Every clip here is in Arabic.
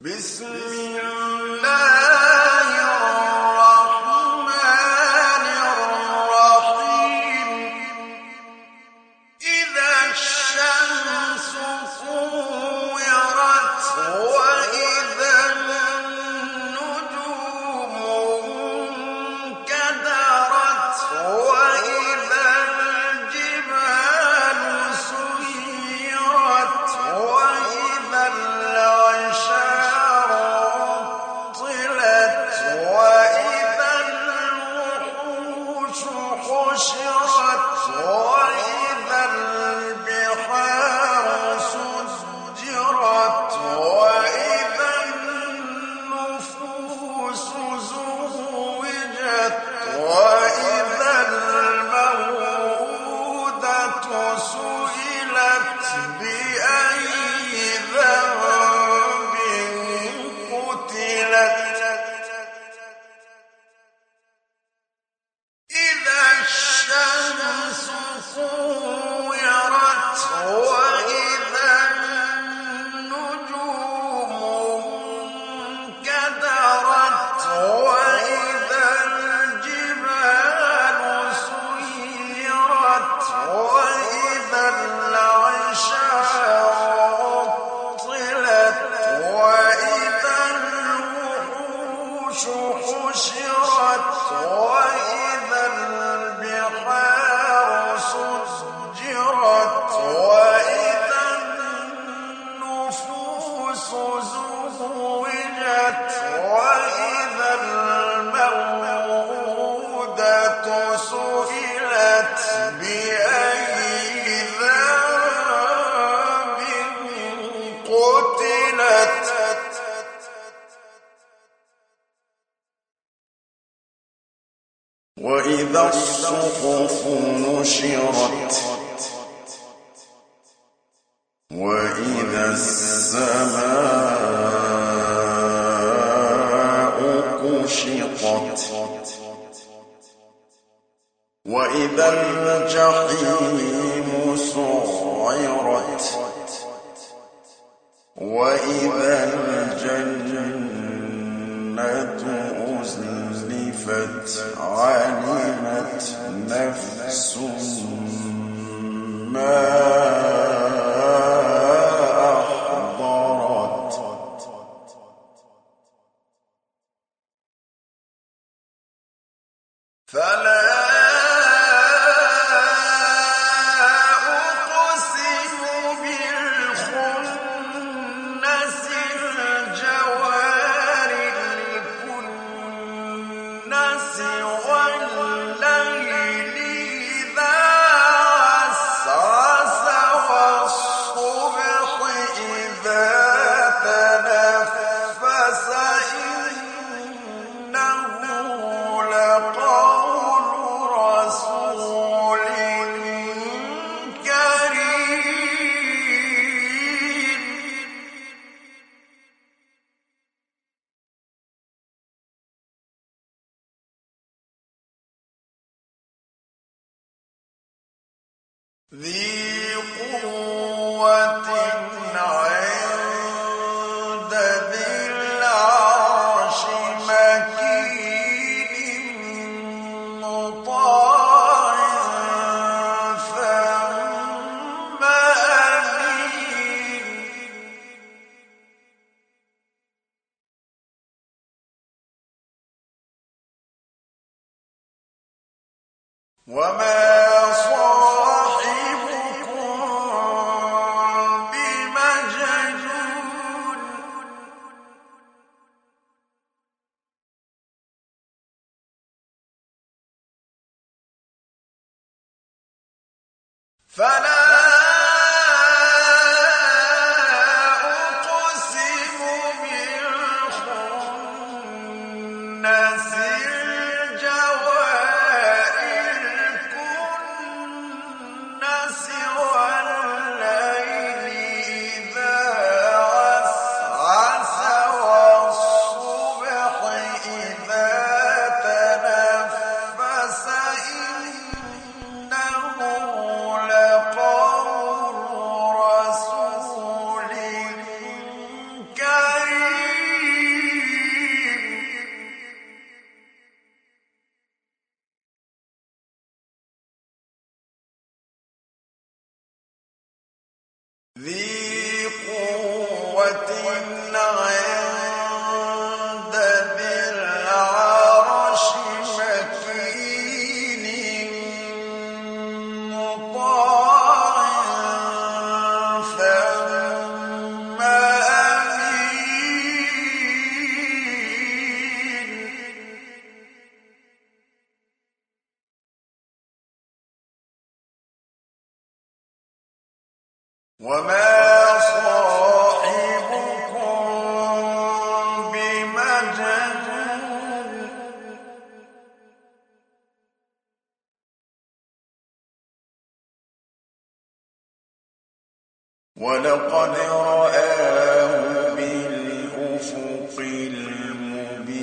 بسم الله الرحمن الرحيم. إذا الشمس كورت الصحف نشرت. وإذا السماء كشطت. وإذا الجحيم سعرت. وإذا الجنة أزلفت علمت نفس ما ذي قوة عند ذي العرش مكين مطاع ثم أمين وما فلا وما صاحبكم بمجنون ولقد رآه بالأفق المبين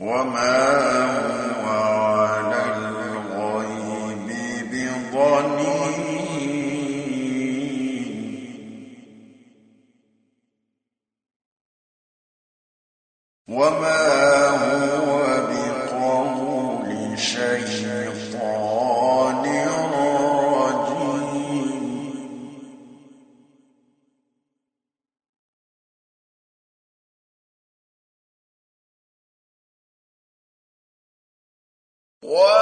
وما الظالمين وما هو بقول شيطان رجيم What?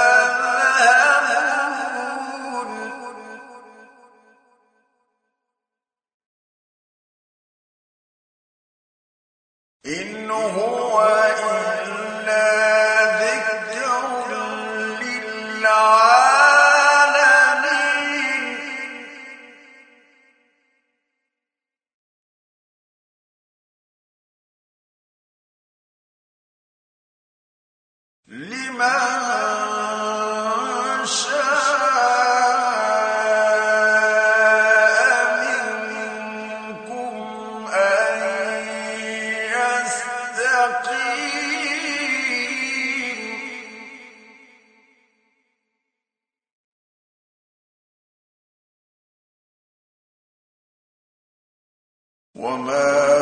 وما